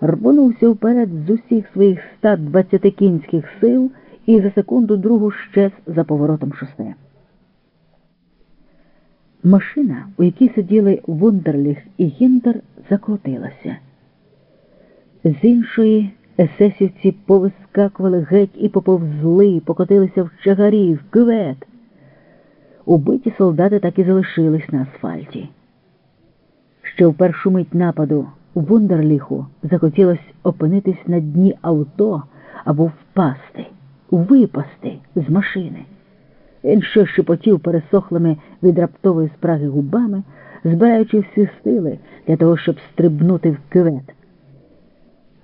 рвонувся вперед з усіх своїх 120 кінських сил і за секунду другу щез за поворотом шосе. Машина, у якій сиділи Вундерліх і Гінтер, закрутилася. З іншої есесівці повискакували геть і поповзли, покотилися в чагарі, в кювет. Убиті солдати так і залишились на асфальті. Ще в першу мить нападу Вундерліху захотілось опинитись на дні авто або впасти, випасти з машини. Він ще шепотів пересохлими від раптової спраги губами, збираючи всі сили для того, щоб стрибнути в кювет.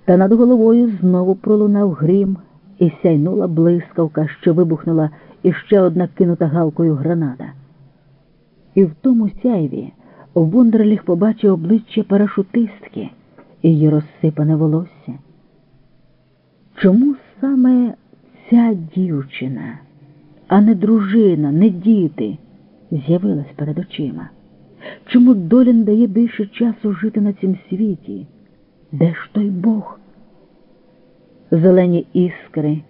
Та над головою знову пролунав грім і сяйнула блискавка, що вибухнула іще одна кинута галкою граната. І в тому сяйві Вундерліх побачив обличчя парашутистки і її розсипане волосся. Чому саме ця дівчина, а не дружина, не діти, з'явилась перед очима? Чому доля не дає більше часу жити на цім світі? Де ж той Бог? Зелені іскри,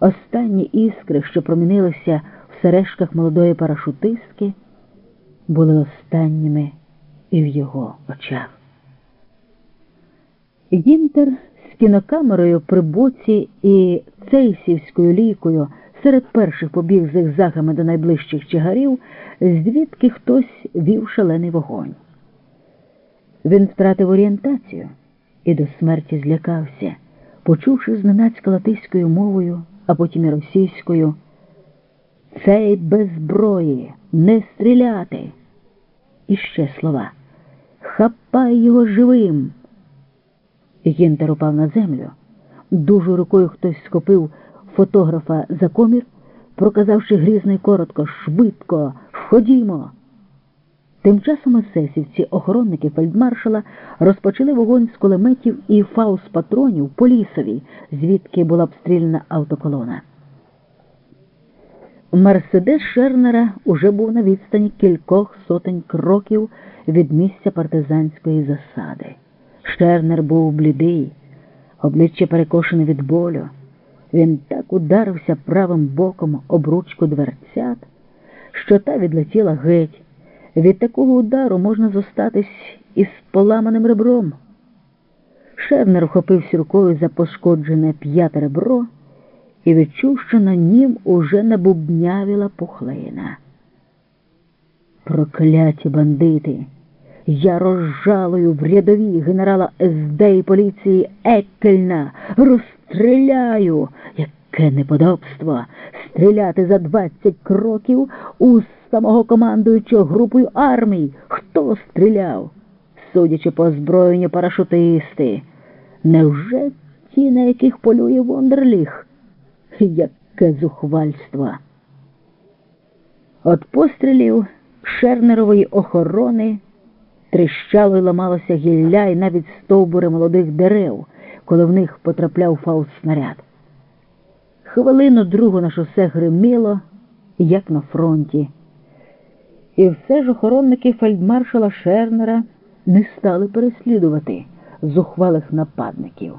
останні іскри, що промінилися в сережках молодої парашутистки, були останніми і в його очах. Гінтер з кінокамерою при боці і цейсівською лійкою серед перших побіг зигзагами до найближчих чигарів, звідки хтось вів шалений вогонь. Він втратив орієнтацію і до смерті злякався, почувши зненацька латиською мовою, а потім і російською. Цей без зброї, не стріляти. І ще слова. Хапай його живим. Гінтер упав на землю. Дуже рукою хтось схопив фотографа за комір, проказавши грізно коротко, швидко, входімо. Тим часом есесівці, охоронники фельдмаршала, розпочали вогонь з кулеметів і фаус-патронів по лісовій, звідки була обстріляна автоколона. Мерседес Шернера уже був на відстані кількох сотень кроків від місця партизанської засади. Шернер був блідий, обличчя перекошене від болю. Він так ударився правим боком об ручку дверцят, що та відлетіла геть. Від такого удару можна зостатись із поламаним ребром. Шернер вхопився рукою за пошкоджене п'яте ребро і відчув, що на нім уже набубнявіла пухлина. Прокляті бандити! Я розжалую в рядові генерала СД і поліції Еккельна, розстріляю, яке неподобство, стріляти за двадцять кроків у самого командуючого групою армій. Хто стріляв? Судячи по озброєнню парашутисти. Невже ті, на яких полює Вондерліх? Яке зухвальство! От пострілів Шернерової охорони тріщало й ламалося гілля і навіть стовбури молодих дерев, коли в них потрапляв фаус снаряд. Хвилину другу на шосе гриміло, як на фронті. І все ж охоронники фельдмаршала Шернера не стали переслідувати зухвалих нападників.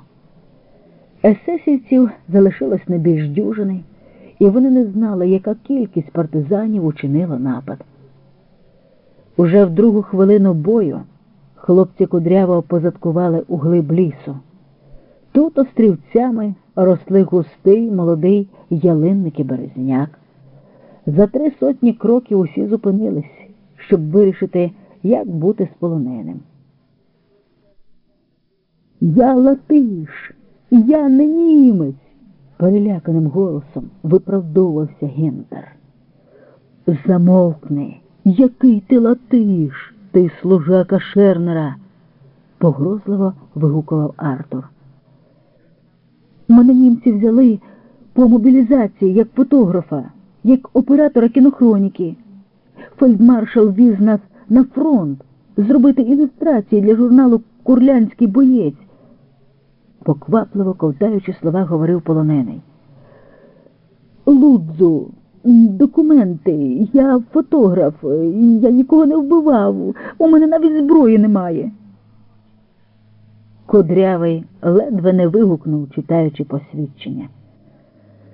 Есесівців залишилось не більш дюжини, і вони не знали, яка кількість партизанів учинила напад. Уже в другу хвилину бою хлопці кудряво позадкували у глиб лісу. Тут острівцями росли густий молодий ялинник і березняк. За три сотні кроків усі зупинились, щоб вирішити, як бути з полоненим. Я латиш, я не німець, переляканим голосом виправдовувався Гентер. Замовкни, який ти латиш, ти служака Шернера, погрозливо вигукував Артур. Мене німці взяли по мобілізації як фотографа, як оператора кінохроніки. Фельдмаршал віз нас на фронт зробити ілюстрації для журналу Курлянський боєць. Поквапливо ковтаючи слова, говорив полонений. Лудзу, документи, я фотограф, я нікого не вбивав, у мене навіть зброї немає. Кудрявий ледве не вигукнув, читаючи посвідчення.